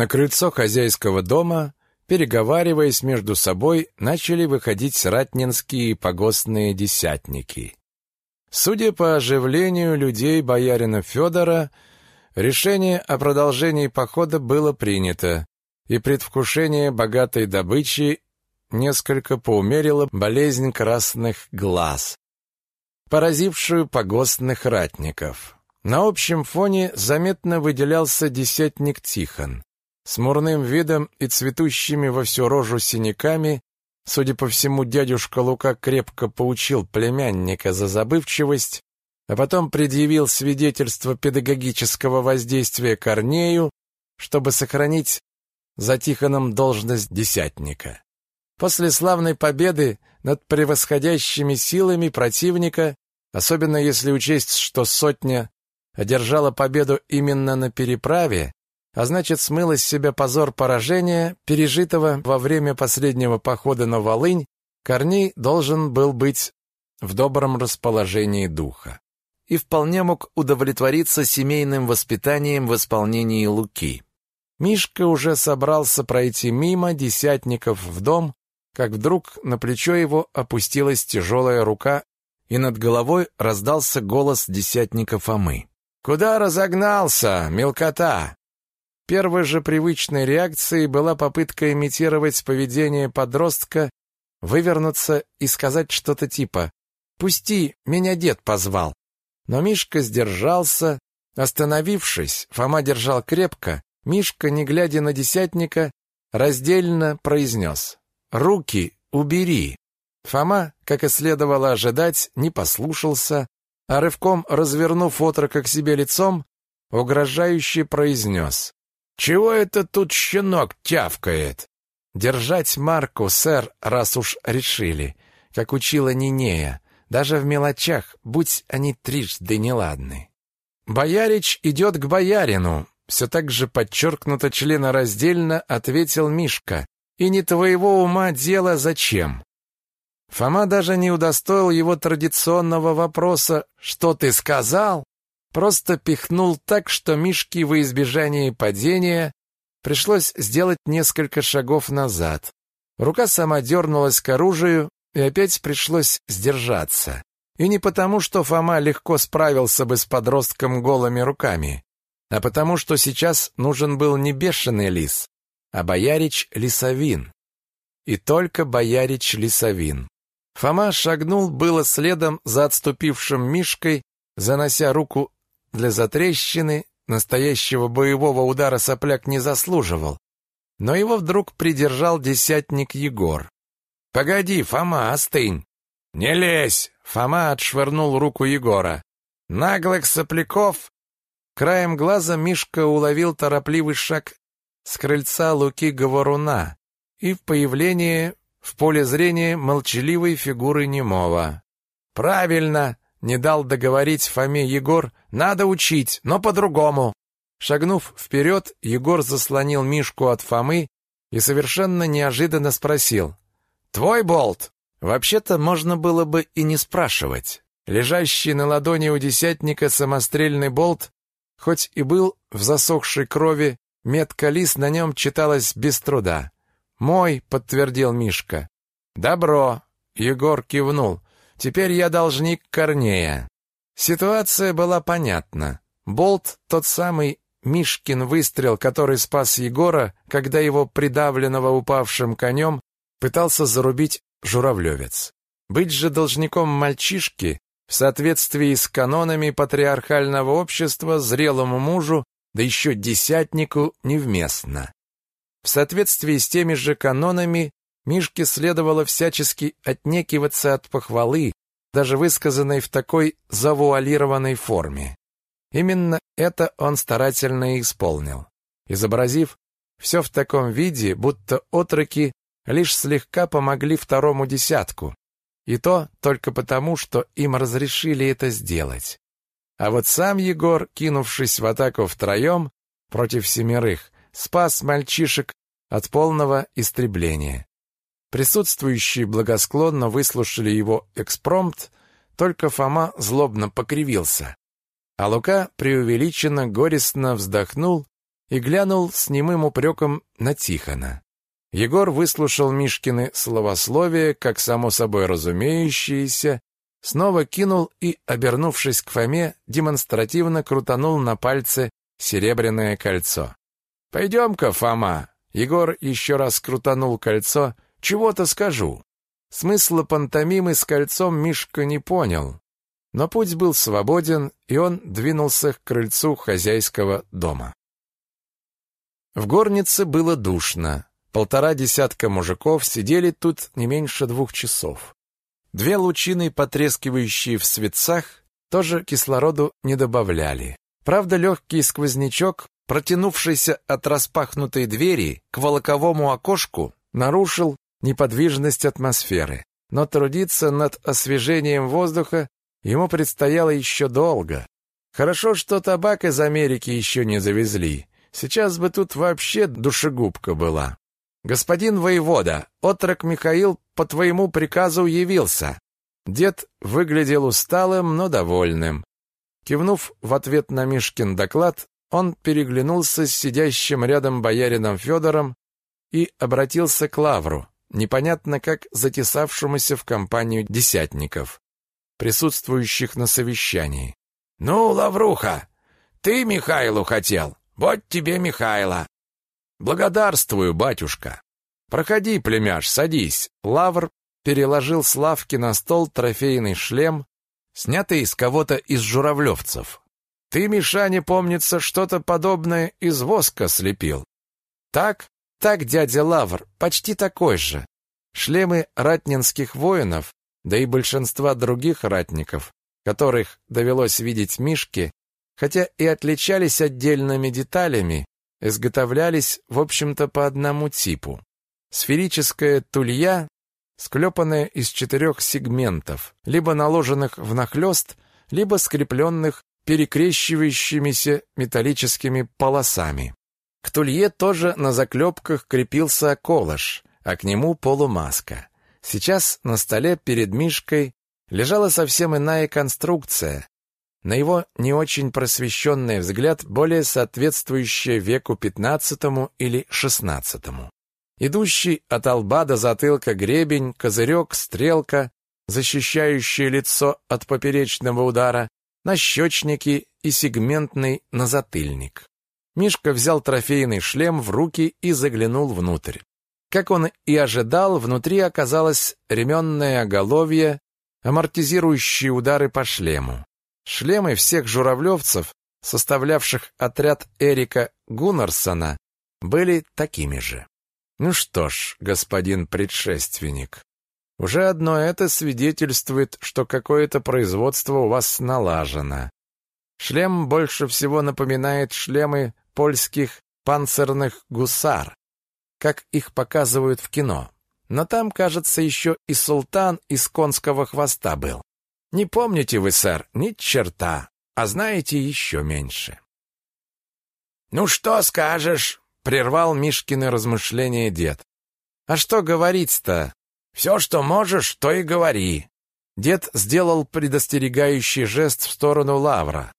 На крыльцо хозяйского дома, переговариваясь между собой, начали выходить ратнинские погостные десятники. Судя по оживлению людей боярина Федора, решение о продолжении похода было принято, и предвкушение богатой добычи несколько поумерило болезнь красных глаз, поразившую погостных ратников. На общем фоне заметно выделялся десятник Тихон. С мурным видом и цветущими во всю рожу синяками, судя по всему, дядюшка Лука крепко поучил племянника за забывчивость, а потом предъявил свидетельство педагогического воздействия Корнею, чтобы сохранить за Тихоном должность десятника. После славной победы над превосходящими силами противника, особенно если учесть, что сотня одержала победу именно на переправе, а значит смыла с себя позор поражения, пережитого во время последнего похода на Волынь, Корней должен был быть в добром расположении духа и вполне мог удовлетвориться семейным воспитанием в исполнении Луки. Мишка уже собрался пройти мимо десятников в дом, как вдруг на плечо его опустилась тяжелая рука, и над головой раздался голос десятника Фомы. «Куда разогнался, мелкота?» Первой же привычной реакцией была попытка имитировать поведение подростка, вывернуться и сказать что-то типа «Пусти, меня дед позвал». Но Мишка сдержался. Остановившись, Фома держал крепко. Мишка, не глядя на десятника, раздельно произнес «Руки убери». Фома, как и следовало ожидать, не послушался, а рывком, развернув отрока к себе лицом, угрожающе произнес. «Чего это тут щенок тявкает?» «Держать марку, сэр, раз уж решили, как учила Нинея, даже в мелочах, будь они трижды неладны». «Боярич идет к боярину», все так же подчеркнуто членораздельно ответил Мишка. «И не твоего ума дело зачем?» Фома даже не удостоил его традиционного вопроса «Что ты сказал?» Просто пихнул так, что Мишке во избежание падения пришлось сделать несколько шагов назад. Рука сама дернулась к оружию, и опять пришлось сдержаться. И не потому, что Фома легко справился бы с подростком голыми руками, а потому, что сейчас нужен был не бешеный лис, а боярич Лисовин. И только боярич Лисовин. Фома шагнул было следом за отступившим Мишкой, занося руку для затрещины, настоящего боевого удара сопляк не заслуживал. Но его вдруг придержал десятник Егор. «Погоди, Фома, остынь!» «Не лезь!» — Фома отшвырнул руку Егора. «Наглых сопляков!» Краем глаза Мишка уловил торопливый шаг с крыльца Луки Говоруна и в появление в поле зрения молчаливой фигуры немого. «Правильно!» — не дал договорить Фоме Егор. «Надо учить, но по-другому!» Шагнув вперед, Егор заслонил Мишку от Фомы и совершенно неожиданно спросил. «Твой болт?» Вообще-то можно было бы и не спрашивать. Лежащий на ладони у десятника самострельный болт, хоть и был в засохшей крови, метка лис на нем читалась без труда. «Мой», — подтвердил Мишка. «Добро», — Егор кивнул. «Теперь я должник Корнея». Ситуация была понятна. Болт — тот самый Мишкин выстрел, который спас Егора, когда его придавленного упавшим конем пытался зарубить журавлевец. Быть же должником мальчишки в соответствии с канонами патриархального общества зрелому мужу, да еще десятнику, невместно. В соответствии с теми же канонами Мишке следовало всячески отнекиваться от похвалы, даже высказанной в такой завуалированной форме. Именно это он старательно исполнил, изобразив все в таком виде, будто отроки лишь слегка помогли второму десятку, и то только потому, что им разрешили это сделать. А вот сам Егор, кинувшись в атаку втроем против семерых, спас мальчишек от полного истребления. Присутствующие благосклонно выслушали его экспромт, только Фома злобно покривился. А Лука преувеличенно горестно вздохнул и глянул с немым упреком на Тихона. Егор выслушал Мишкины словословие, как само собой разумеющееся, снова кинул и, обернувшись к Фоме, демонстративно крутанул на пальце серебряное кольцо. «Пойдем-ка, Фома!» Егор еще раз крутанул кольцо. «Чего-то скажу». Смысла пантомимы с кольцом Мишка не понял, но путь был свободен, и он двинулся к крыльцу хозяйского дома. В горнице было душно. Полтора десятка мужиков сидели тут не меньше двух часов. Две лучины, потрескивающие в светцах, тоже кислороду не добавляли. Правда, легкий сквознячок, протянувшийся от распахнутой двери к волоковому окошку, нарушил неподвижность атмосферы. Но трудиться над освежением воздуха ему предстояло еще долго. Хорошо, что табак из Америки еще не завезли. Сейчас бы тут вообще душегубка была. Господин воевода, отрок Михаил по твоему приказу явился. Дед выглядел усталым, но довольным. Кивнув в ответ на Мишкин доклад, он переглянулся с сидящим рядом боярином Федором и обратился к Лавру, непонятно как затесавшемуся в компанию десятников, присутствующих на совещании. «Ну, Лавруха, ты Михайлу хотел, вот тебе Михайла. Благодарствую, батюшка. Проходи, племяш, садись. Лавр переложил с лавки на стол трофейный шлем, снятый из кого-то из журавлевцев. Ты, Мишане, помнится, что-то подобное из воска слепил. Так? Так, дядя Лавр, почти такой же. Шлемы ратнинских воинов, да и большинства других ратников, которых довелось видеть Мишке, хотя и отличались отдельными деталями, изготовлялись, в общем-то, по одному типу. Сферическая тулья, склепанная из четырех сегментов, либо наложенных внахлёст, либо скрепленных перекрещивающимися металлическими полосами. К тулье тоже на заклепках крепился колыш, а к нему полумаска. Сейчас на столе перед Мишкой лежала совсем иная конструкция, на его не очень просвещенный взгляд, более соответствующее веку XV или XVI. Идущий от лба до затылка гребень, козырек, стрелка, защищающие лицо от поперечного удара, нащечники и сегментный назатыльник. Мишка взял трофейный шлем в руки и заглянул внутрь. Как он и ожидал, внутри оказалось ременное оголовье, амортизирующие удары по шлему. Шлемы всех журавлевцев, составлявших отряд Эрика Гуннарсона, были такими же. Ну что ж, господин предшественник, уже одно это свидетельствует, что какое-то производство у вас налажено. Шлем больше всего напоминает шлемы польских панцирных гусар, как их показывают в кино. Но там, кажется, еще и султан из конского хвоста был. Не помните вы, сэр, ни черта, а знаете еще меньше. «Ну что скажешь?» — прервал Мишкины размышления дед. «А что говорить-то? Все, что можешь, то и говори». Дед сделал предостерегающий жест в сторону Лавра.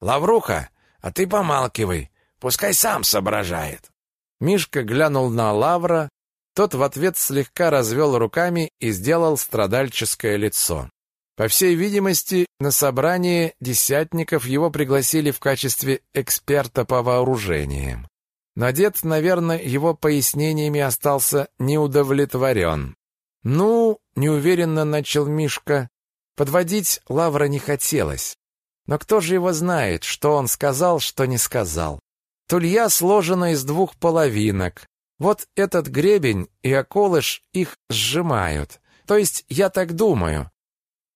«Лавруха, а ты помалкивай, пускай сам соображает». Мишка глянул на Лавра, тот в ответ слегка развел руками и сделал страдальческое лицо. По всей видимости, на собрание десятников его пригласили в качестве эксперта по вооружениям. Но дед, наверное, его пояснениями остался неудовлетворен. «Ну», — неуверенно начал Мишка, — подводить Лавра не хотелось. Но кто же его знает, что он сказал, что не сказал? Тулья сложена из двух половинок. Вот этот гребень и околыш их сжимают. То есть я так думаю.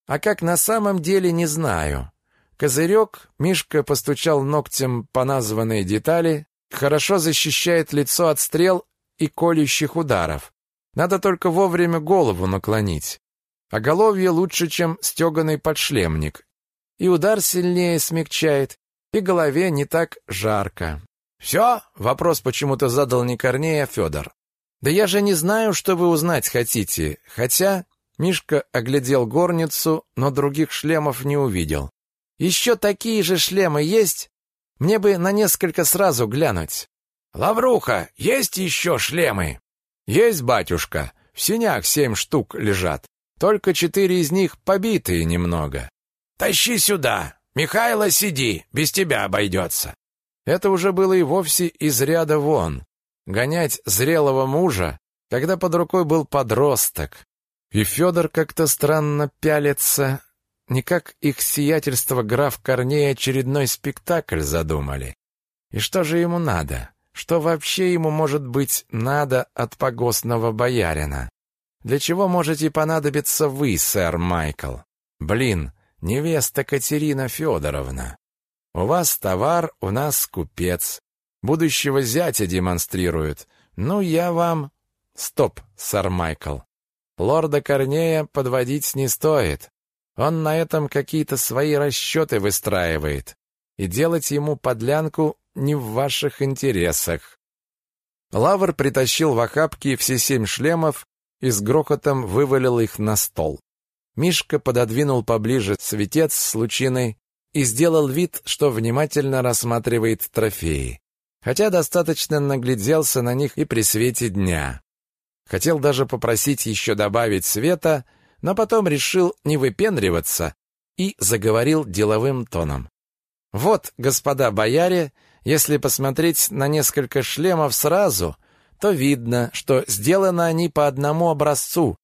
А как на самом деле, не знаю. Козырек, Мишка постучал ногтем по названной детали, хорошо защищает лицо от стрел и колющих ударов. Надо только вовремя голову наклонить. А головье лучше, чем стеганый подшлемник. И удар сильнее смягчает, и голове не так жарко. «Все?» — вопрос почему-то задал не Корней, а Федор. «Да я же не знаю, что вы узнать хотите, хотя Мишка оглядел горницу, но других шлемов не увидел. «Еще такие же шлемы есть?» Мне бы на несколько сразу глянуть. Лавруха, есть еще шлемы? Есть, батюшка. В синях семь штук лежат. Только четыре из них побитые немного. Тащи сюда. Михайло, сиди, без тебя обойдется. Это уже было и вовсе из ряда вон. Гонять зрелого мужа, когда под рукой был подросток. И Федор как-то странно пялится, не как их сиятельство граф Корней очередной спектакль задумали. И что же ему надо? Что вообще ему может быть надо от погостного боярина? Для чего можете понадобиться вы, сэр Майкл? Блин, невеста Катерина Федоровна. У вас товар, у нас купец. Будущего зятя демонстрируют. Ну, я вам... Стоп, сэр Майкл. Лорда Корнея подводить не стоит. Он на этом какие-то свои расчеты выстраивает. И делать ему подлянку не в ваших интересах. Лавр притащил в охапки все семь шлемов и с грохотом вывалил их на стол. Мишка пододвинул поближе светец с лучиной и сделал вид, что внимательно рассматривает трофеи, хотя достаточно нагляделся на них и при свете дня. Хотел даже попросить еще добавить света, но потом решил не выпендриваться и заговорил деловым тоном. «Вот, господа бояре, если посмотреть на несколько шлемов сразу, то видно, что сделаны они по одному образцу,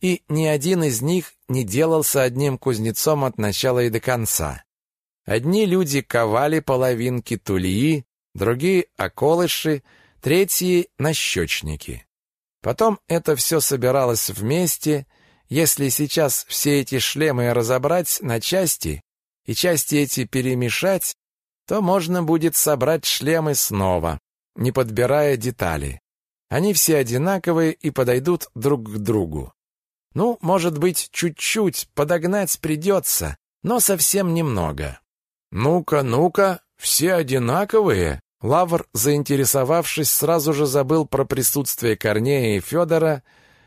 и ни один из них не делался одним кузнецом от начала и до конца. Одни люди ковали половинки тульи, другие — околыши, третьи — нащечники. Потом это все собиралось вместе. Если сейчас все эти шлемы разобрать на части и части эти перемешать, то можно будет собрать шлемы снова, не подбирая детали. Они все одинаковые и подойдут друг к другу. Ну, может быть, чуть-чуть подогнать придется, но совсем немного. «Ну-ка, ну-ка, все одинаковые?» Лавр, заинтересовавшись, сразу же забыл про присутствие Корнея и Федора.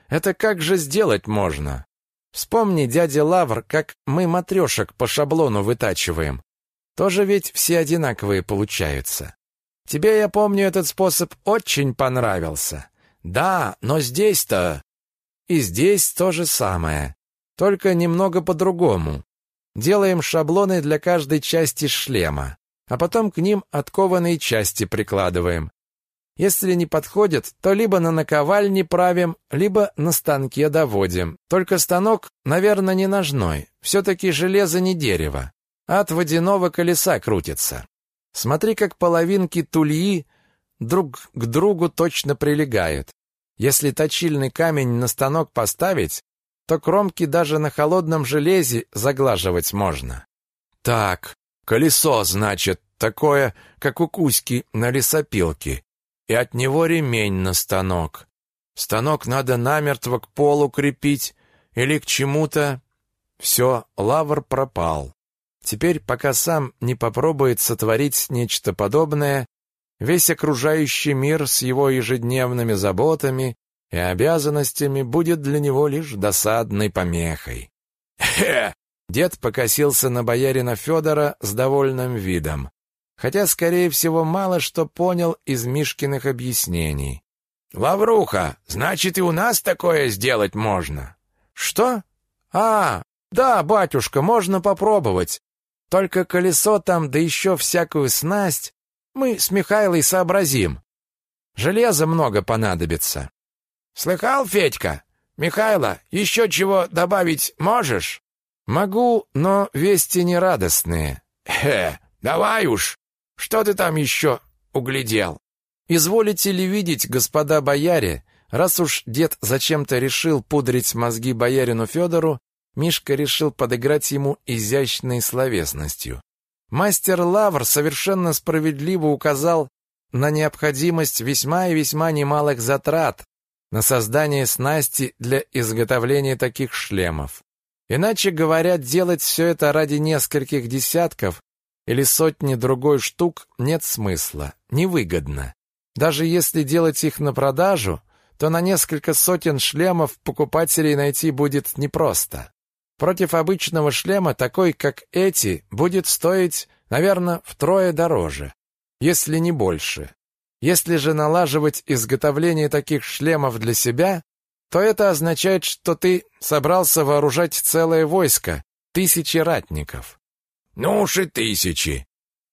«Это как же сделать можно?» «Вспомни, дядя Лавр, как мы матрешек по шаблону вытачиваем. Тоже ведь все одинаковые получаются. Тебе, я помню, этот способ очень понравился. Да, но здесь-то... И здесь то же самое, только немного по-другому. Делаем шаблоны для каждой части шлема, а потом к ним откованные части прикладываем. Если не подходят, то либо на наковальне правим, либо на станке доводим. Только станок, наверное, не ножной. Все-таки железо не дерево от водяного колеса крутится. Смотри, как половинки тульи друг к другу точно прилегают. Если точильный камень на станок поставить, то кромки даже на холодном железе заглаживать можно. Так, колесо, значит, такое, как у Кузьки на лесопилке, и от него ремень на станок. Станок надо намертво к полу крепить или к чему-то. Все, лавр пропал. Теперь, пока сам не попробует сотворить нечто подобное, весь окружающий мир с его ежедневными заботами и обязанностями будет для него лишь досадной помехой. «Хе!» Дед покосился на боярина Федора с довольным видом, хотя, скорее всего, мало что понял из Мишкиных объяснений. «Лавруха, значит, и у нас такое сделать можно?» «Что? А, да, батюшка, можно попробовать. Только колесо там, да еще всякую снасть, мы с Михайлой сообразим. Железа много понадобится. Слыхал, Федька? Михайло, еще чего добавить можешь? Могу, но вести нерадостные. Хе, давай уж. Что ты там еще углядел? Изволите ли видеть, господа бояре, раз уж дед зачем-то решил пудрить мозги боярину Федору, Мишка решил подыграть ему изящной словесностью. Мастер Лавр совершенно справедливо указал на необходимость весьма и весьма немалых затрат на создание снасти для изготовления таких шлемов. Иначе говоря, делать все это ради нескольких десятков или сотни другой штук нет смысла, невыгодно. Даже если делать их на продажу, то на несколько сотен шлемов покупателей найти будет непросто. Против обычного шлема такой, как эти, будет стоить Наверное, втрое дороже, если не больше. Если же налаживать изготовление таких шлемов для себя, то это означает, что ты собрался вооружать целое войско, тысячи ратников. Ну уж и тысячи.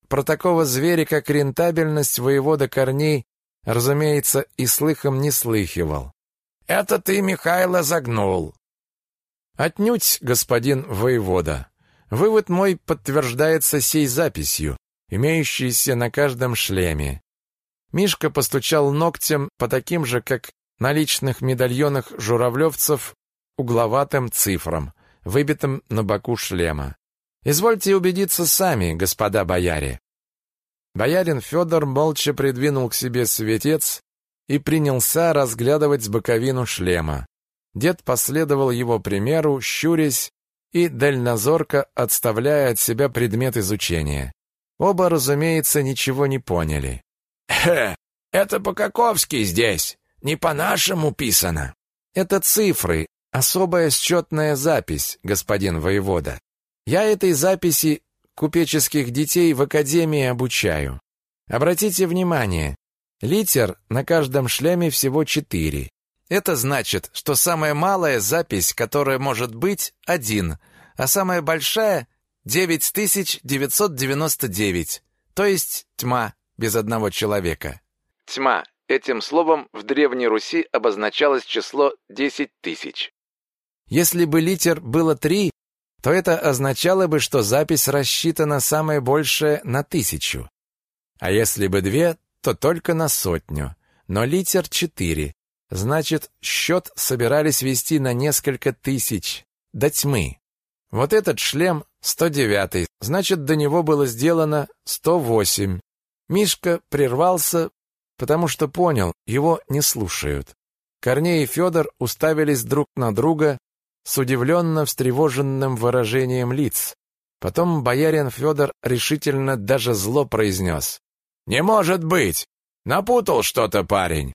Про такого зверя, как рентабельность воевода Корней, разумеется, и слыхом не слыхивал. Это ты, Михайло, загнул. Отнюдь, господин воевода. Вывод мой подтверждается сей записью, имеющейся на каждом шлеме. Мишка постучал ногтем по таким же, как на личных медальонах журавлевцев, угловатым цифрам, выбитым на боку шлема. Извольте убедиться сами, господа бояре. Боярин Федор молча придвинул к себе светец и принялся разглядывать боковину шлема. Дед последовал его примеру, щурясь и дальнозорко отставляя от себя предмет изучения. Оба, разумеется, ничего не поняли. «Хе, это по-каковски здесь, не по-нашему писано». «Это цифры, особая счетная запись, господин воевода. Я этой записи купеческих детей в академии обучаю. Обратите внимание, литер на каждом шлеме всего четыре. Это значит, что самая малая запись, которая может быть, один, а самая большая — 9999, то есть тьма без одного человека. Тьма. Этим словом в Древней Руси обозначалось число 10 тысяч. Если бы литер было три, то это означало бы, что запись рассчитана самое большее на тысячу. А если бы две, то только на сотню. Но литер четыре. Значит, счет собирались вести на несколько тысяч. До тьмы. Вот этот шлем 109, значит, до него было сделано 108. Мишка прервался, потому что понял, его не слушают. Корней и Федор уставились друг на друга с удивленно встревоженным выражением лиц. Потом боярин Федор решительно даже зло произнес. «Не может быть! Напутал что-то парень!»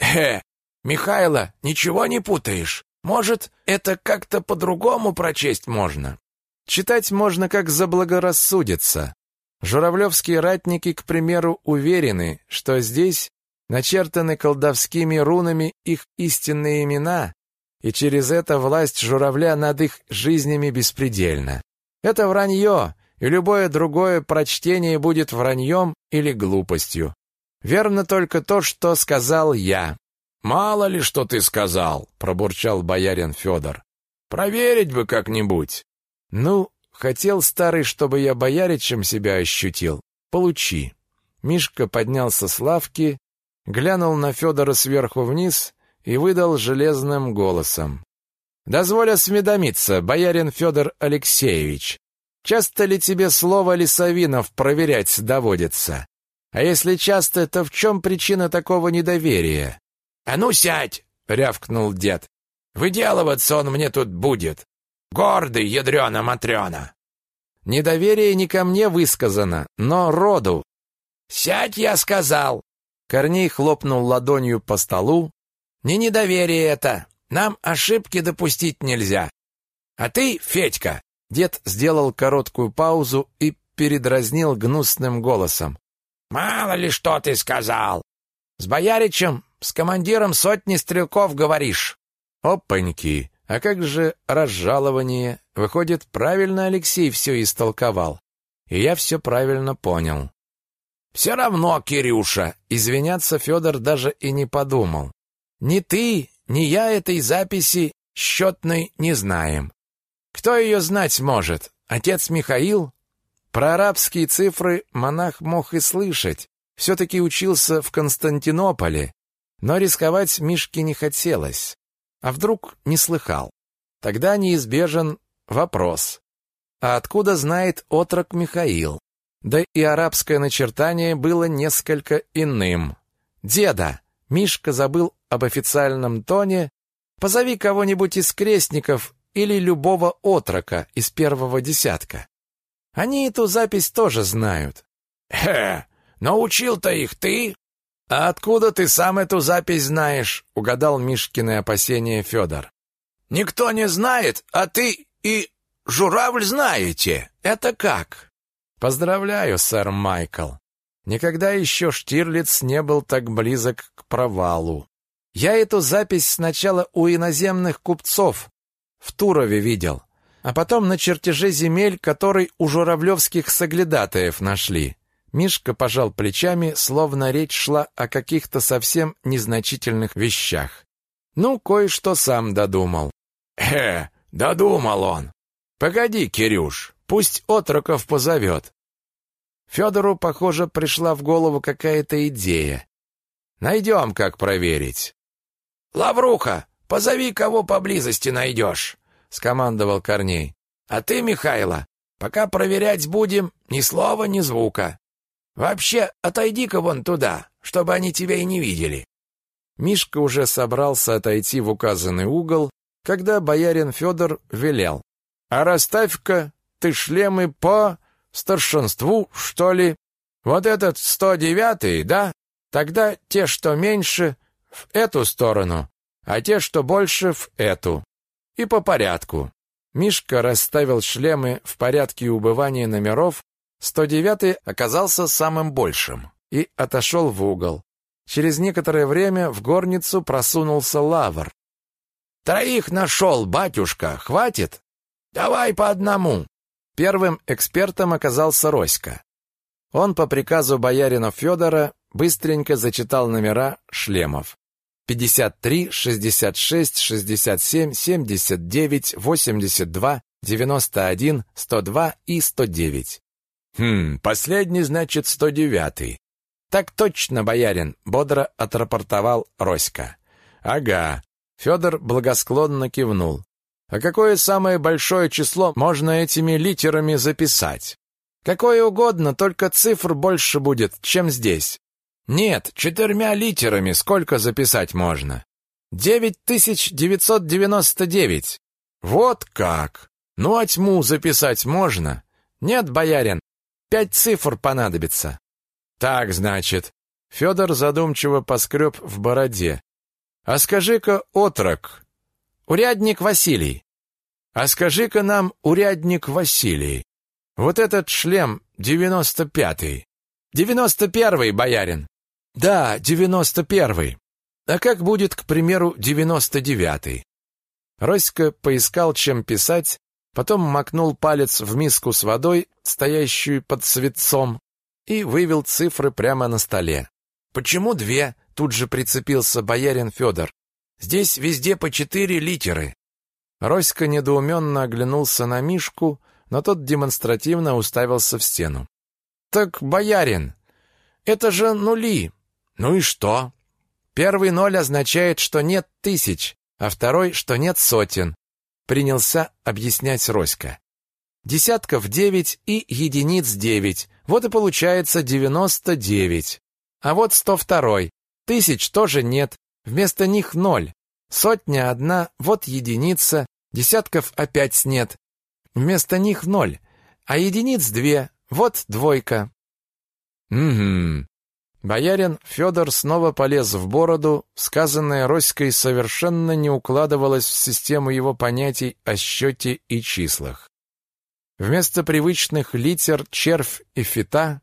«Э, Михайло, ничего не путаешь? Может, это как-то по-другому прочесть можно?» «Читать можно, как заблагорассудится. Журавлевские ратники, к примеру, уверены, что здесь начертаны колдовскими рунами их истинные имена, и через это власть журавля над их жизнями беспредельна. Это вранье, и любое другое прочтение будет враньем или глупостью. Верно только то, что сказал я. «Мало ли, что ты сказал», — пробурчал боярин Федор. «Проверить бы как-нибудь». «Ну, хотел старый, чтобы я бояричем себя ощутил. Получи». Мишка поднялся с лавки, глянул на Федора сверху вниз и выдал железным голосом. «Дозволь осведомиться, боярин Федор Алексеевич, часто ли тебе слово Лисовинов проверять доводится? А если часто, то в чем причина такого недоверия?» «А ну сядь!» — рявкнул дед. «Выделываться он мне тут будет. Гордый, ядрена-матрена!» «Недоверие не ко мне высказано, но роду». «Сядь, я сказал!» Корней хлопнул ладонью по столу, не недоверие это. Нам ошибки допустить нельзя. А ты, Федька, дед сделал короткую паузу и передразнил гнусным голосом. Мало ли что ты сказал. С бояричем, с командиром сотни стрелков говоришь. Опаньки. А как же разжалование? Выходит, правильно Алексей все истолковал. И я все правильно понял. Все равно, Кирюша, извиняться Федор даже и не подумал. Ни ты, ни я этой записи счетной не знаем. Кто ее знать может? Отец Михаил? Про арабские цифры монах мог и слышать. Все-таки учился в Константинополе. Но рисковать Мишке не хотелось. А вдруг не слыхал? Тогда неизбежен вопрос. А откуда знает отрок Михаил? Да и арабское начертание было несколько иным. «Деда!» Мишка забыл об официальном тоне, позови кого-нибудь из крестников или любого отрока из первого десятка. Они эту запись тоже знают. Хе, научил-то их ты? А откуда ты сам эту запись знаешь? угадал Мишкины опасения Федор. Никто не знает, а ты и журавль знаете. Это как? Поздравляю, сэр Майкл. Никогда еще Штирлиц не был так близок к провалу. Я эту запись сначала у иноземных купцов в Турове видел, а потом на чертеже земель, который у журавлевских соглядатаев нашли. Мишка пожал плечами, словно речь шла о каких-то совсем незначительных вещах. Ну, кое-что сам додумал. «Э, додумал он! Погоди, Кирюш, пусть отроков позовет. Федору, похоже, пришла в голову какая-то идея. Найдем, как проверить. «Лавруха, позови, кого поблизости найдешь», — скомандовал Корней. «А ты, Михайло, пока проверять будем, ни слова, ни звука. Вообще, отойди-ка вон туда, чтобы они тебя и не видели». Мишка уже собрался отойти в указанный угол, когда боярин Федор велел. «А расставь-ка ты шлемы по старшинству, что ли? Вот этот сто девятый, да? Тогда те, что меньше, в эту сторону, а те, что больше, в эту. И по порядку». Мишка расставил шлемы в порядке убывания номеров 109 оказался самым большим и отошел в угол. Через некоторое время в горницу просунулся лавр. «Троих нашел, батюшка, хватит? Давай по одному!» Первым экспертом оказался Роська. Он по приказу боярина Федора быстренько зачитал номера шлемов. 53, 66, 67, 79, 82, 91, 102 и 109. Хм, последний, значит, сто девятый. Так точно, боярин, бодро отрапортовал Роська. Ага. Федор благосклонно кивнул. А какое самое большое число можно этими литерами записать? Какое угодно, только цифр больше будет, чем здесь. Нет, четырьмя литерами сколько записать можно? Девять тысяч девятьсот девяносто девять. Вот как! Ну а тьму записать можно? Нет, боярин, Пять цифр понадобится. Так, значит. Федор задумчиво поскреб в бороде. А скажи-ка, отрок, урядник Василий. А скажи-ка нам, урядник Василий, вот этот шлем девяносто пятый. Девяносто первый, боярин. Да, девяносто первый. А как будет, к примеру, девяносто девятый? Роська поискал, чем писать, потом макнул палец в миску с водой, стоящую под свитцом, и вывел цифры прямо на столе. «Почему две?» — тут же прицепился боярин Федор. «Здесь везде по четыре литеры». Роська недоуменно оглянулся на Мишку, но тот демонстративно уставился в стену. «Так, боярин, это же нули. Ну и что? Первый ноль означает, что нет тысяч, а второй, что нет сотен принялся объяснять Роська. Десятков девять и единиц девять. Вот и получается девяносто девять. А вот сто второй. Тысяч тоже нет. Вместо них ноль. Сотня одна, вот единица. Десятков опять нет. Вместо них ноль. А единиц две. Вот двойка. Угу. Боярин Федор снова полез в бороду, сказанное Роськой совершенно не укладывалось в систему его понятий о счете и числах. Вместо привычных литер червь и фита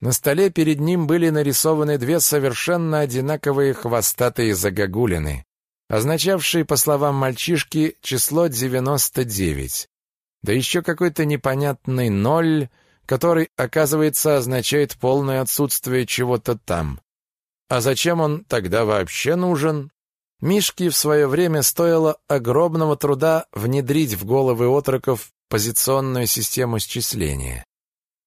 на столе перед ним были нарисованы две совершенно одинаковые хвостатые загогулины, означавшие, по словам мальчишки, число 99. Да еще какой-то непонятный ноль — который, оказывается, означает полное отсутствие чего-то там. А зачем он тогда вообще нужен? Мишке в свое время стоило огромного труда внедрить в головы отроков позиционную систему счисления.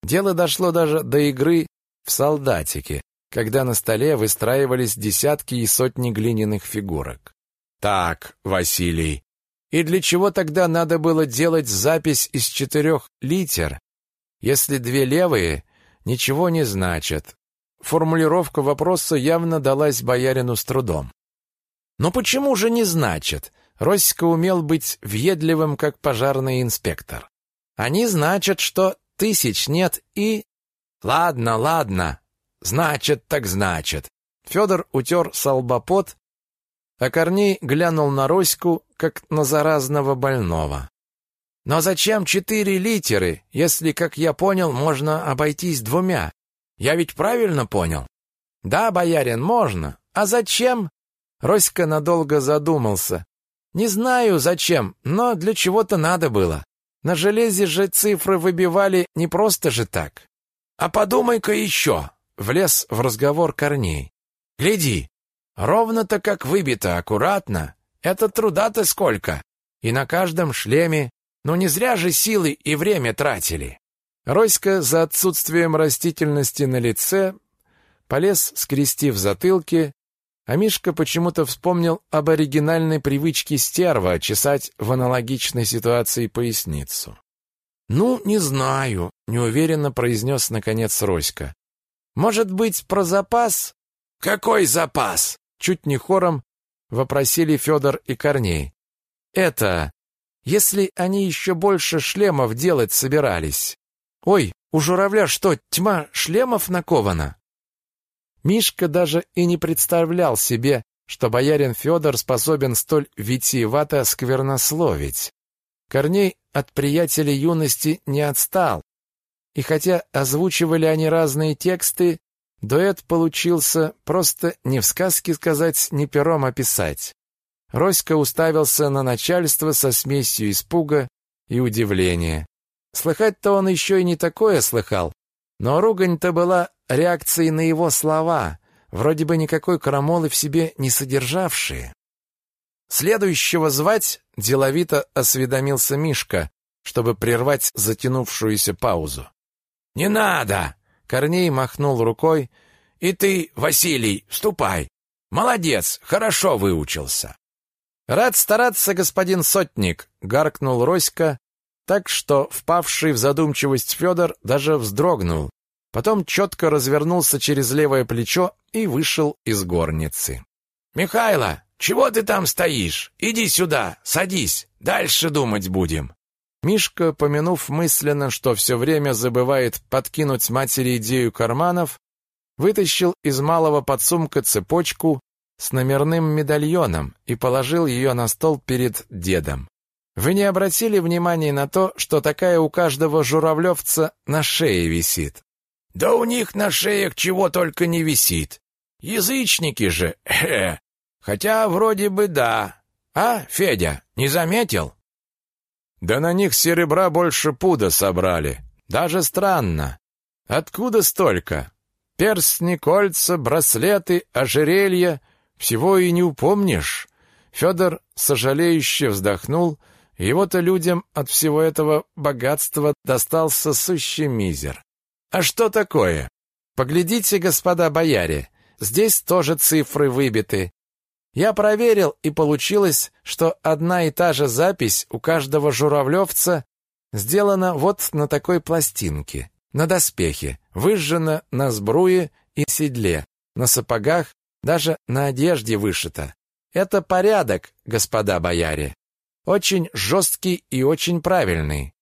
Дело дошло даже до игры в солдатики, когда на столе выстраивались десятки и сотни глиняных фигурок. Так, Василий, и для чего тогда надо было делать запись из четырех литер, если две левые, ничего не значат. Формулировка вопроса явно далась боярину с трудом. Но почему же не значит? Роська умел быть въедливым, как пожарный инспектор. Они значат, что тысяч нет и... Ладно, ладно. Значит, так значит. Федор утер салбопот, а Корней глянул на Роську, как на заразного больного. Но зачем четыре литеры, если, как я понял, можно обойтись двумя? Я ведь правильно понял? Да, боярин, можно. А зачем? Роська надолго задумался. Не знаю, зачем, но для чего-то надо было. На железе же цифры выбивали не просто же так. А подумай-ка еще, влез в разговор Корней. Гляди, ровно-то как выбито, аккуратно. Это труда-то сколько. И на каждом шлеме, ну не зря же силы и время тратили. Роська за отсутствием растительности на лице полез, скрестив затылки, а Мишка почему-то вспомнил об оригинальной привычке стерва чесать в аналогичной ситуации поясницу. «Ну, не знаю», — неуверенно произнес наконец Роська. «Может быть, про запас?» «Какой запас?» — чуть не хором вопросили Федор и Корней. «Это, если они еще больше шлемов делать собирались. Ой, у журавля что, тьма шлемов накована?» Мишка даже и не представлял себе, что боярин Федор способен столь витиевато сквернословить. Корней от приятелей юности не отстал, и хотя озвучивали они разные тексты, дуэт получился просто не в сказке сказать, не пером описать. Роська уставился на начальство со смесью испуга и удивления. Слыхать-то он еще и не такое слыхал, но ругань-то была реакцией на его слова, вроде бы никакой крамолы в себе не содержавшие. Следующего звать деловито осведомился Мишка, чтобы прервать затянувшуюся паузу. «Не надо!» — Корней махнул рукой. «И ты, Василий, ступай. Молодец, хорошо выучился». «Рад стараться, господин сотник!» — гаркнул Роська, так что впавший в задумчивость Федор даже вздрогнул, Потом четко развернулся через левое плечо и вышел из горницы. «Михайло, чего ты там стоишь? Иди сюда, садись, дальше думать будем». Мишка, помянув мысленно, что все время забывает подкинуть матери идею карманов, вытащил из малого подсумка цепочку с номерным медальоном и положил ее на стол перед дедом. Вы не обратили внимания на то, что такая у каждого журавлевца на шее висит? Да у них на шеях чего только не висит. Язычники же, э, Хотя вроде бы да. А, Федя, не заметил? Да на них серебра больше пуда собрали. Даже странно. Откуда столько? Перстни, кольца, браслеты, ожерелья. Всего и не упомнишь. Федор сожалеюще вздохнул. Его-то людям от всего этого богатства достался сущий мизер. А что такое? Поглядите, господа бояре, здесь тоже цифры выбиты. Я проверил, и получилось, что одна и та же запись у каждого журавлевца сделана вот на такой пластинке, на доспехе, выжжена на сбруе и седле, на сапогах, даже на одежде вышита. Это порядок, господа бояре. Очень жесткий и очень правильный.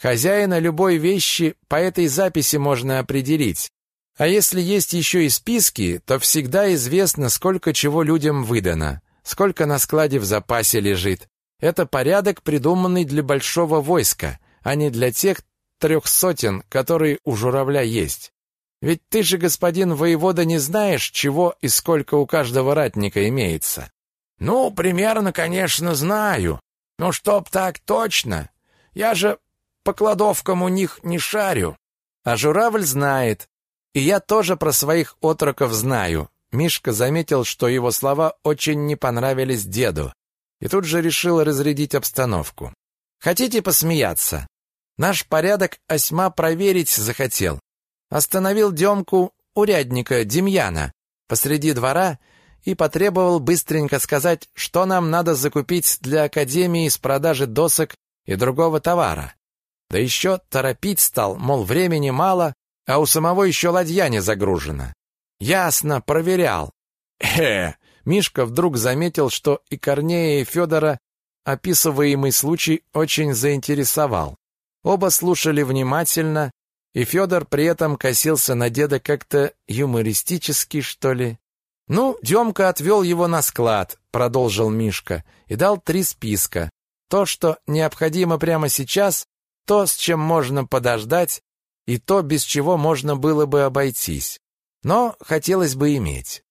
Хозяина любой вещи по этой записи можно определить. А если есть еще и списки, то всегда известно, сколько чего людям выдано, сколько на складе в запасе лежит. Это порядок, придуманный для большого войска, а не для тех трех сотен, которые у журавля есть. Ведь ты же, господин воевода, не знаешь, чего и сколько у каждого ратника имеется. Ну, примерно, конечно, знаю. Но чтоб так точно. Я же по кладовкам у них не шарю. А журавль знает. И я тоже про своих отроков знаю. Мишка заметил, что его слова очень не понравились деду. И тут же решил разрядить обстановку. Хотите посмеяться? Наш порядок осьма проверить захотел. Остановил Демку, урядника Демьяна, посреди двора и потребовал быстренько сказать, что нам надо закупить для академии с продажи досок и другого товара. Да еще торопить стал, мол, времени мало, а у самого еще ладья не загружена. Ясно, проверял. Э, Мишка вдруг заметил, что и Корнея, и Федора описываемый случай очень заинтересовал. Оба слушали внимательно, и Федор при этом косился на деда как-то юмористически, что ли. «Ну, Демка отвел его на склад», — продолжил Мишка, и дал три списка. то, что необходимо прямо сейчас, то, с чем можно подождать, и то, без чего можно было бы обойтись. Но хотелось бы иметь.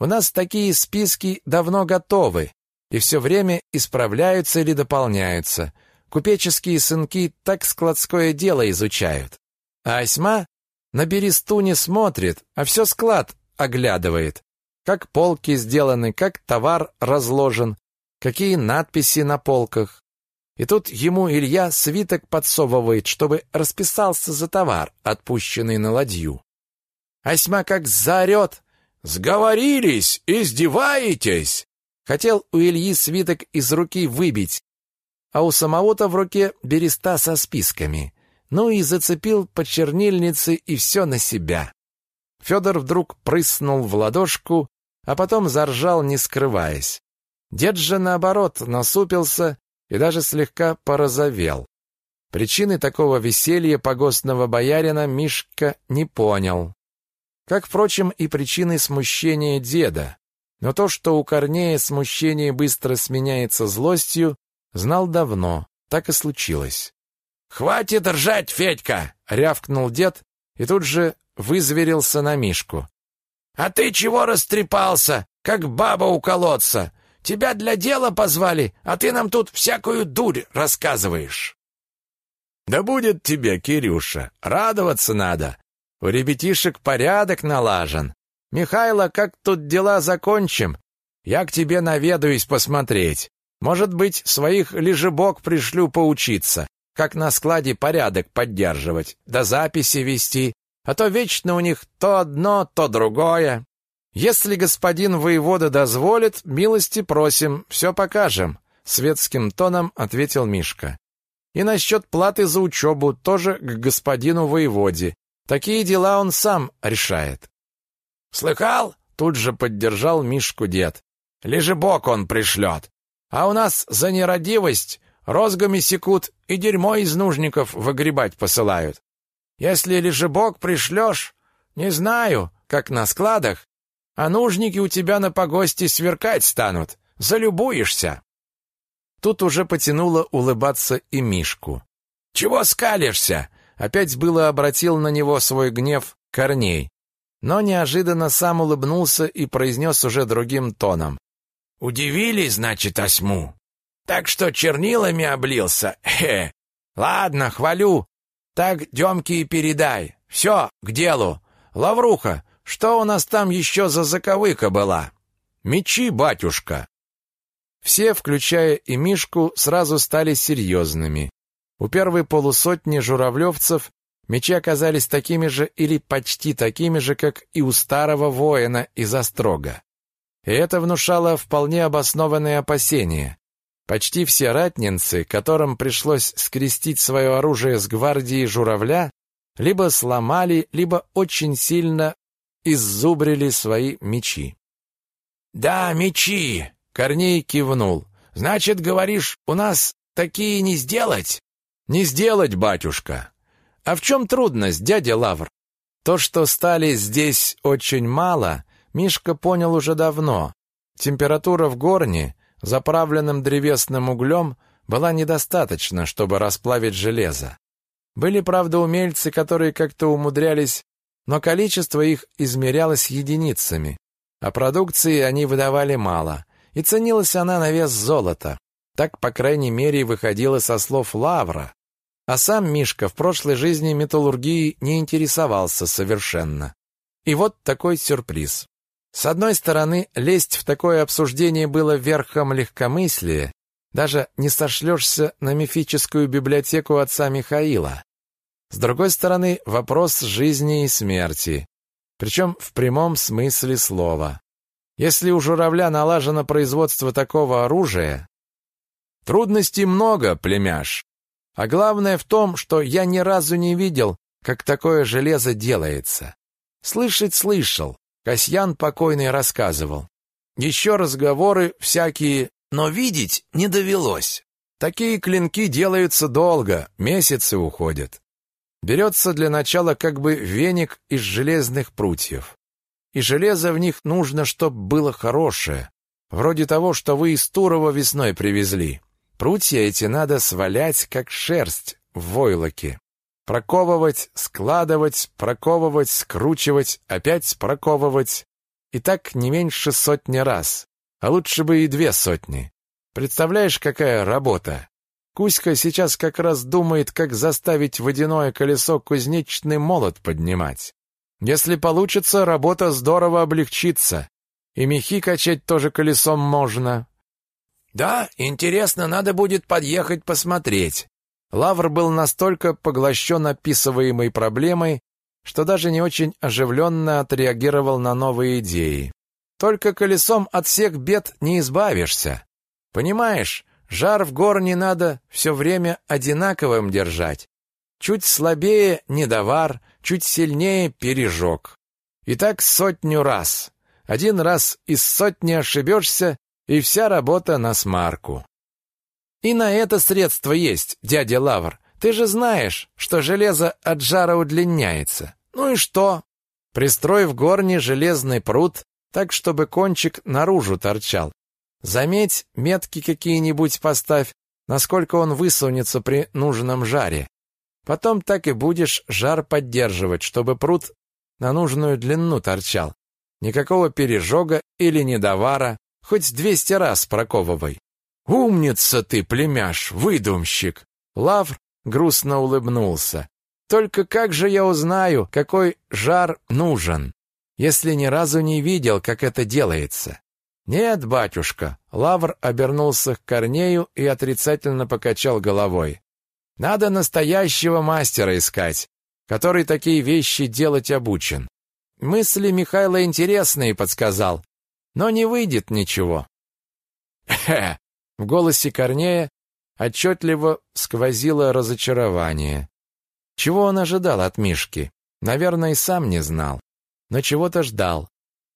У нас такие списки давно готовы и все время исправляются или дополняются. Купеческие сынки так складское дело изучают. А Осьма на бересту не смотрит, а все склад оглядывает. Как полки сделаны, как товар разложен, какие надписи на полках. И тут ему Илья свиток подсовывает, чтобы расписался за товар, отпущенный на ладью. Осьма как заорет. «Сговорились! Издеваетесь!» Хотел у Ильи свиток из руки выбить, а у самого-то в руке береста со списками. Ну и зацепил по чернильнице и все на себя. Федор вдруг прыснул в ладошку, а потом заржал, не скрываясь. Дед же, наоборот, насупился и даже слегка порозовел. Причины такого веселья погостного боярина Мишка не понял. Как, впрочем, и причины смущения деда. Но то, что у Корнея смущение быстро сменяется злостью, знал давно. Так и случилось. «Хватит ржать, Федька!» — рявкнул дед и тут же вызверился на Мишку. «А ты чего растрепался, как баба у колодца? Тебя для дела позвали, а ты нам тут всякую дурь рассказываешь». «Да будет тебе, Кирюша, радоваться надо. У ребятишек порядок налажен. Михайло, как тут дела закончим? Я к тебе наведаюсь посмотреть. Может быть, своих лежебок пришлю поучиться, как на складе порядок поддерживать, да записи вести, а то вечно у них то одно, то другое. Если господин воевода дозволит, милости просим, все покажем, светским тоном ответил Мишка. И насчет платы за учебу тоже к господину воеводе. Такие дела он сам решает. Слыхал? Тут же поддержал Мишку дед. Лежебок он пришлет. А у нас за нерадивость розгами секут и дерьмо из нужников выгребать посылают. Если лежебок пришлешь, не знаю, как на складах, а нужники у тебя на погосте сверкать станут. Залюбуешься. Тут уже потянуло улыбаться и Мишку. «Чего скалишься?» Опять было обратил на него свой гнев Корней, но неожиданно сам улыбнулся и произнес уже другим тоном. «Удивили, значит, осьму? Так что чернилами облился? Хе! Ладно, хвалю, так Демке и передай. Все, к делу. Лавруха, что у нас там еще за заковыка была? Мечи, батюшка. Все, включая и Мишку, сразу стали серьезными. У первой полусотни журавлевцев мечи оказались такими же или почти такими же, как и у старого воина из Острога. И это внушало вполне обоснованные опасения. Почти все ратнинцы, которым пришлось скрестить свое оружие с гвардией журавля, либо сломали, либо очень сильно иззубрили свои мечи. «Да, мечи!» — Корней кивнул. «Значит, говоришь, у нас такие не сделать?» «Не сделать, батюшка!» «А в чем трудность, дядя Лавр?» То, что стали здесь очень мало, Мишка понял уже давно. Температура в горне заправленным древесным углем была недостаточно, чтобы расплавить железо. Были, правда, умельцы, которые как-то умудрялись, но количество их измерялось единицами, а продукции они выдавали мало, и ценилась она на вес золота. Так, по крайней мере, выходило со слов Лавра. А сам Мишка в прошлой жизни металлургией не интересовался совершенно. И вот такой сюрприз. С одной стороны, лезть в такое обсуждение было верхом легкомыслия, даже не сошлешься на мифическую библиотеку отца Михаила. С другой стороны, вопрос жизни и смерти, причем в прямом смысле слова. Если у журавля налажено производство такого оружия, трудностей много, племяш. А главное в том, что я ни разу не видел, как такое железо делается. Слышать слышал, Касьян покойный рассказывал. Еще разговоры всякие, но видеть не довелось. Такие клинки делаются долго, месяцы уходят. Берется для начала как бы веник из железных прутьев. И железо в них нужно, чтоб было хорошее, вроде того, что вы из Турова весной привезли. Прутья эти надо свалять, как шерсть в войлоке. Проковывать, складывать, проковывать, скручивать, опять проковывать. И так не меньше сотни раз. А лучше бы и две сотни. Представляешь, какая работа? Кузька сейчас как раз думает, как заставить водяное колесо кузнечный молот поднимать. Если получится, работа здорово облегчится. И мехи качать тоже колесом можно. Да, интересно, надо будет подъехать посмотреть. Лавр был настолько поглощен описываемой проблемой, что даже не очень оживленно отреагировал на новые идеи. Только колесом от всех бед не избавишься. Понимаешь, жар в горне надо все время одинаковым держать. Чуть слабее — недовар, чуть сильнее — пережог. И так сотню раз. Один раз из сотни ошибешься, и вся работа на смарку. И на это средство есть, дядя Лавр. Ты же знаешь, что железо от жара удлиняется. Ну и что? Пристрой в горне железный пруд, так, чтобы кончик наружу торчал. Заметь, метки какие-нибудь поставь, насколько он высунется при нужном жаре. Потом так и будешь жар поддерживать, чтобы пруд на нужную длину торчал. Никакого пережога или недовара, хоть двести раз проковывай. «Умница ты, племяш, выдумщик!» Лавр грустно улыбнулся. «Только как же я узнаю, какой жар нужен, если ни разу не видел, как это делается?» «Нет, батюшка!» Лавр обернулся к Корнею и отрицательно покачал головой. «Надо настоящего мастера искать, который такие вещи делать обучен. Мысли Михайла интересные, подсказал, но не выйдет ничего». «Хе!» В голосе Корнея отчетливо сквозило разочарование. Чего он ожидал от Мишки? Наверное, и сам не знал. Но чего-то ждал.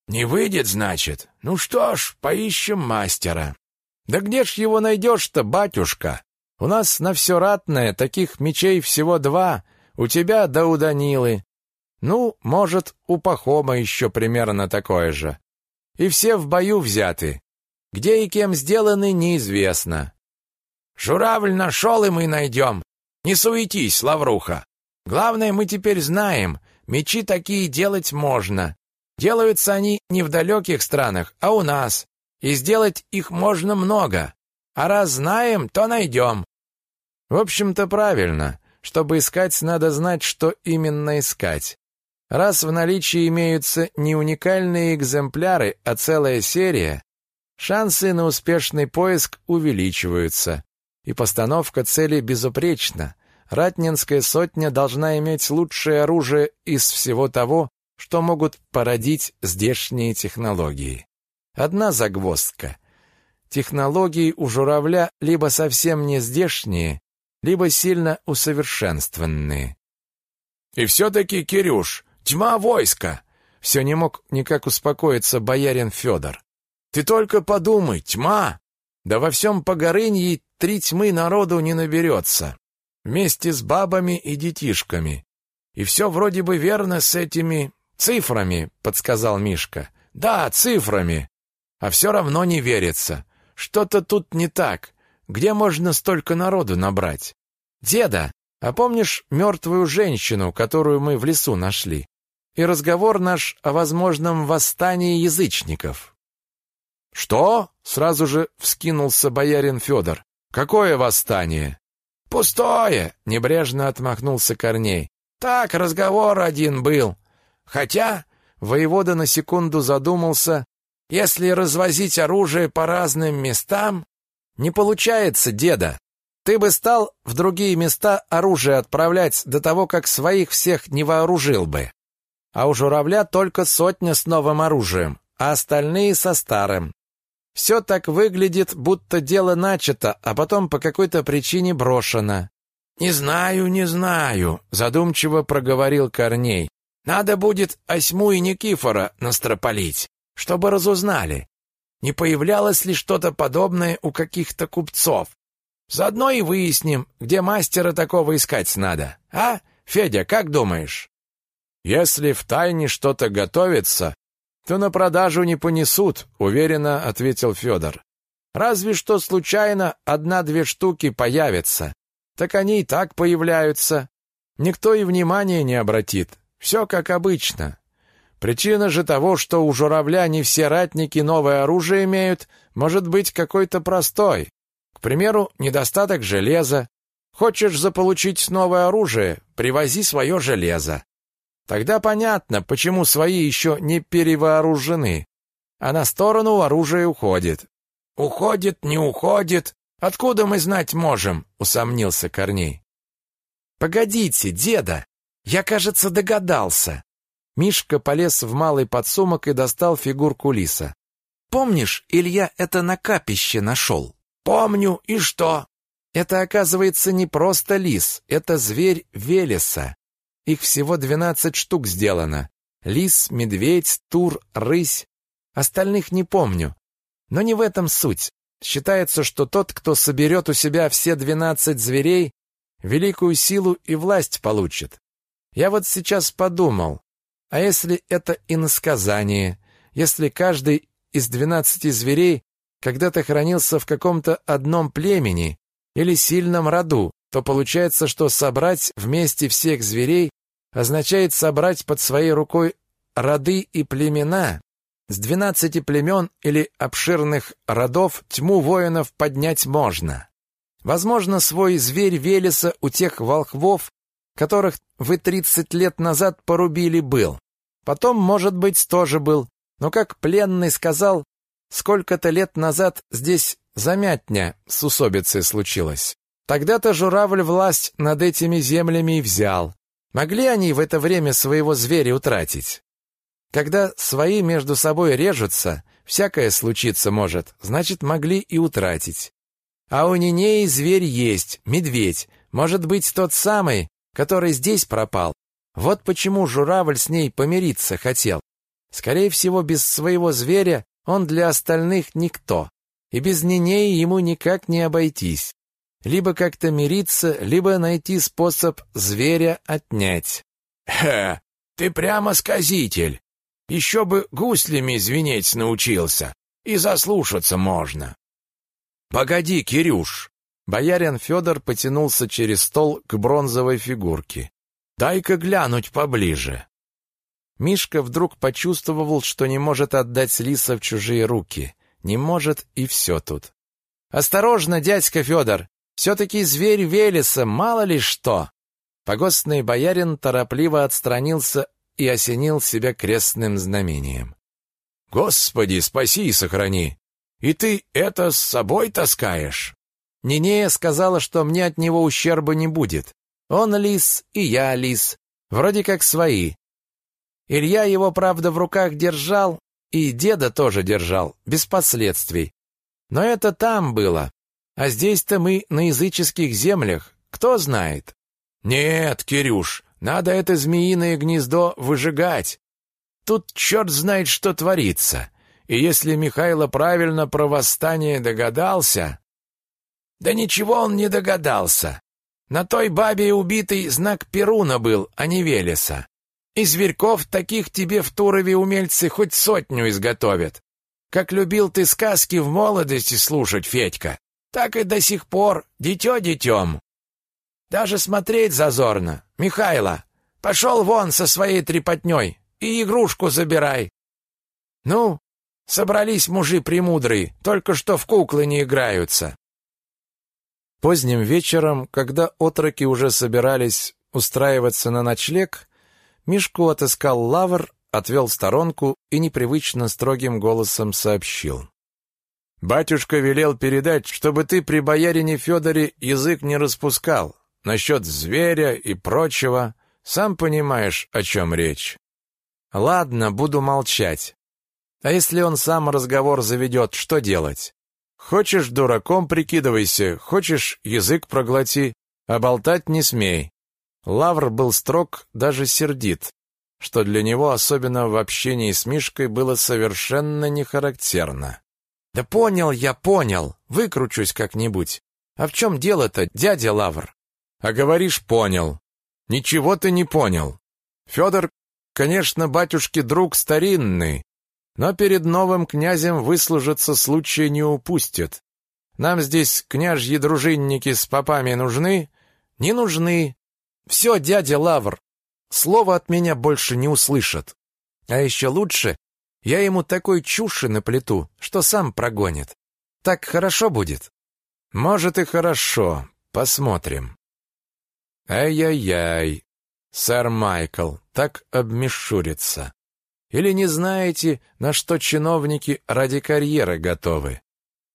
«Не выйдет, значит? Ну что ж, поищем мастера». «Да где ж его найдешь-то, батюшка? У нас на все ратное таких мечей всего два, у тебя да у Данилы. Ну, может, у Пахома еще примерно такое же. И все в бою взяты. Где и кем сделаны, неизвестно. Журавль нашел, и мы найдем. Не суетись, Лавруха. Главное, мы теперь знаем, мечи такие делать можно. Делаются они не в далеких странах, а у нас. И сделать их можно много. А раз знаем, то найдем. В общем-то, правильно. Чтобы искать, надо знать, что именно искать. Раз в наличии имеются не уникальные экземпляры, а целая серия, Шансы на успешный поиск увеличиваются, и постановка цели безупречна. Ратнинская сотня должна иметь лучшее оружие из всего того, что могут породить здешние технологии. Одна загвоздка. Технологии у журавля либо совсем не здешние, либо сильно усовершенствованные. И все-таки, Кирюш, тьма войска! Все не мог никак успокоиться боярин Федор. Ты только подумай, тьма! Да во всем Погорынье три тьмы народу не наберется. Вместе с бабами и детишками. И все вроде бы верно с этими цифрами, подсказал Мишка. Да, цифрами. А все равно не верится. Что-то тут не так. Где можно столько народу набрать? Деда, а помнишь мертвую женщину, которую мы в лесу нашли? И разговор наш о возможном восстании язычников. «Что?» — сразу же вскинулся боярин Федор. «Какое восстание?» «Пустое!» — небрежно отмахнулся Корней. «Так, разговор один был. Хотя...» — воевода на секунду задумался. «Если развозить оружие по разным местам...» «Не получается, деда. Ты бы стал в другие места оружие отправлять до того, как своих всех не вооружил бы. А у журавля только сотня с новым оружием, а остальные со старым. Все так выглядит, будто дело начато, а потом по какой-то причине брошено. «Не знаю, не знаю», — задумчиво проговорил Корней. «Надо будет Осьму и Никифора настропалить, чтобы разузнали, не появлялось ли что-то подобное у каких-то купцов. Заодно и выясним, где мастера такого искать надо. А, Федя, как думаешь?» «Если в тайне что-то готовится, то на продажу не понесут, уверенно ответил Федор. Разве что случайно одна-две штуки появятся. Так они и так появляются. Никто и внимания не обратит. Все как обычно. Причина же того, что у журавля не все ратники новое оружие имеют, может быть какой-то простой. К примеру, недостаток железа. Хочешь заполучить новое оружие, привози свое железо. Тогда понятно, почему свои еще не перевооружены, а на сторону оружие уходит. «Уходит, не уходит. Откуда мы знать можем?» — усомнился Корней. «Погодите, деда, я, кажется, догадался». Мишка полез в малый подсумок и достал фигурку лиса. «Помнишь, Илья это на капище нашел?» «Помню, и что?» «Это, оказывается, не просто лис, это зверь Велеса. Их всего двенадцать штук сделано. Лис, медведь, тур, рысь. Остальных не помню. Но не в этом суть. Считается, что тот, кто соберет у себя все двенадцать зверей, великую силу и власть получит. Я вот сейчас подумал, а если это иносказание, если каждый из двенадцати зверей когда-то хранился в каком-то одном племени или сильном роду, то получается, что собрать вместе всех зверей означает собрать под своей рукой роды и племена. С двенадцати племен или обширных родов тьму воинов поднять можно. Возможно, свой зверь Велеса у тех волхвов, которых вы тридцать лет назад порубили, был. Потом, может быть, тоже был. Но как пленный сказал, сколько-то лет назад здесь замятня с усобицей случилось. Тогда-то журавль власть над этими землями и взял. Могли они в это время своего зверя утратить? Когда свои между собой режутся, всякое случиться может, значит, могли и утратить. А у Нинеи зверь есть, медведь, может быть, тот самый, который здесь пропал. Вот почему журавль с ней помириться хотел. Скорее всего, без своего зверя он для остальных никто, и без Нинеи ему никак не обойтись. Либо как-то мириться, либо найти способ зверя отнять. «Хе, ты прямо сказитель. Еще бы гуслями звенеть научился, и заслушаться можно». «Погоди, Кирюш!» Боярин Федор потянулся через стол к бронзовой фигурке. «Дай-ка глянуть поближе». Мишка вдруг почувствовал, что не может отдать лиса в чужие руки. Не может, и все тут. «Осторожно, дядька Федор! Все-таки зверь Велеса, мало ли что!» Погостный боярин торопливо отстранился и осенил себя крестным знамением. «Господи, спаси и сохрани! И ты это с собой таскаешь?» Нинея сказала, что мне от него ущерба не будет. Он лис, и я лис. Вроде как свои. Илья его, правда, в руках держал, и деда тоже держал, без последствий. Но это там было. А здесь-то мы на языческих землях. Кто знает? Нет, Кирюш, надо это змеиное гнездо выжигать. Тут черт знает, что творится. И если Михайло правильно про восстание догадался... Да ничего он не догадался. На той бабе убитый знак Перуна был, а не Велеса. И зверьков таких тебе в Турове умельцы хоть сотню изготовят. Как любил ты сказки в молодости слушать, Федька, так и до сих пор дитё детем. Даже смотреть зазорно. Михайло, пошел вон со своей трепотней и игрушку забирай. Ну, собрались мужи премудрые, только что в куклы не играются. Поздним вечером, когда отроки уже собирались устраиваться на ночлег, Мишку отыскал лавр, отвел в сторонку и непривычно строгим голосом сообщил. «Батюшка велел передать, чтобы ты при боярине Федоре язык не распускал, насчет зверя и прочего. Сам понимаешь, о чем речь». «Ладно, буду молчать. А если он сам разговор заведет, что делать? Хочешь дураком прикидывайся, хочешь язык проглоти, а болтать не смей. Лавр был строг, даже сердит, что для него, особенно в общении с Мишкой, было совершенно не характерно. «Да понял я, понял, выкручусь как-нибудь. А в чем дело-то, дядя Лавр?» «А говоришь, понял. Ничего ты не понял. Федор, конечно, батюшки друг старинный, но перед новым князем выслужиться случая не упустит. Нам здесь княжьи дружинники с попами нужны? Не нужны. Все, дядя Лавр, слова от меня больше не услышат. А еще лучше, я ему такой чуши наплету, что сам прогонит. Так хорошо будет? Может и хорошо. Посмотрим. Ай-яй-яй. Сэр Майкл так обмешурится. Или не знаете, на что чиновники ради карьеры готовы?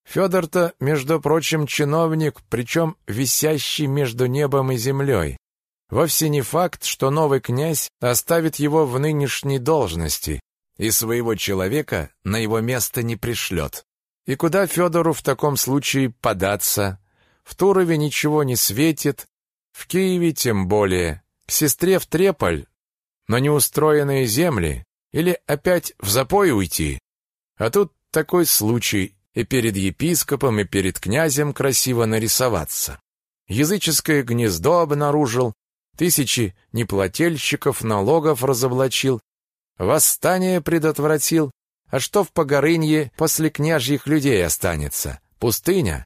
Федор-то, между прочим, чиновник, причем висящий между небом и землей. Вовсе не факт, что новый князь оставит его в нынешней должности и своего человека на его место не пришлет. И куда Федору в таком случае податься? В Турове ничего не светит, в Киеве тем более, к сестре в Треполь, но неустроенные земли, или опять в запой уйти. А тут такой случай, и перед епископом, и перед князем красиво нарисоваться. Языческое гнездо обнаружил, тысячи неплательщиков налогов разоблачил, восстание предотвратил, а что в Погорынье после княжьих людей останется? Пустыня?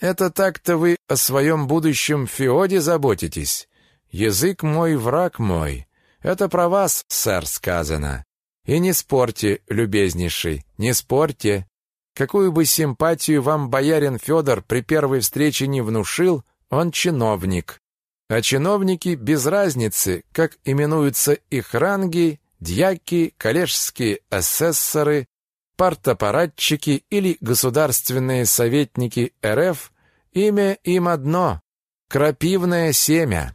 Это так-то вы о своем будущем феоде заботитесь. Язык мой, враг мой. Это про вас, сэр, сказано. И не спорьте, любезнейший, не спорьте. Какую бы симпатию вам боярин Федор при первой встрече не внушил, он чиновник. А чиновники без разницы, как именуются их ранги, дьяки, коллежские асессоры, партапаратчики или государственные советники РФ, имя им одно — крапивное семя.